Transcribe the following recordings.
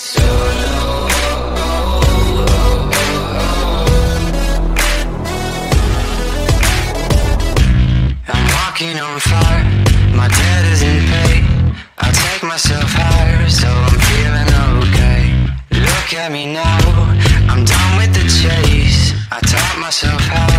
so long i'm walking on fire. My debt is in pay. I take myself higher, so I'm feeling okay. Look at me now. I'm done with the chase. I taught myself how.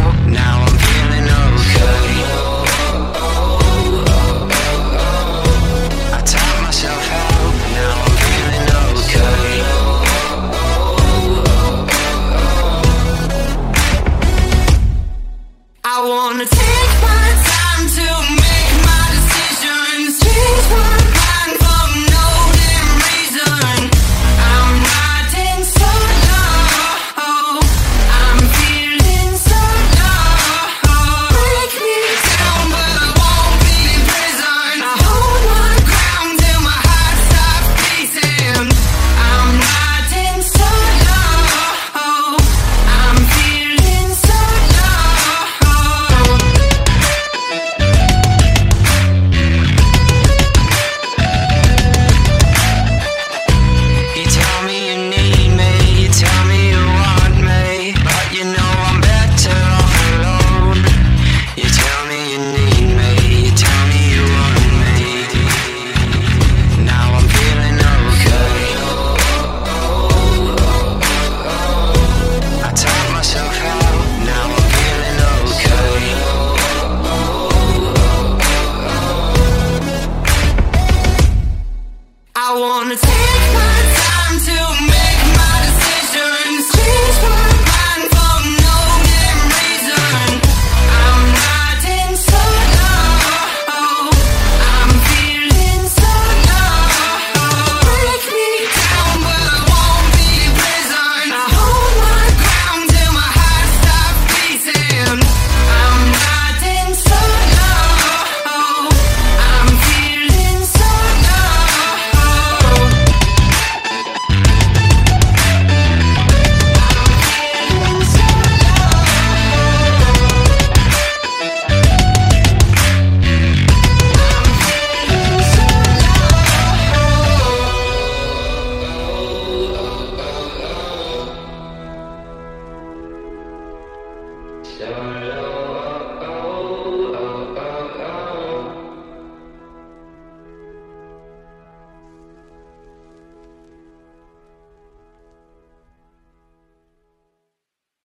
wanna take my time to make my decisions. Change my Stella.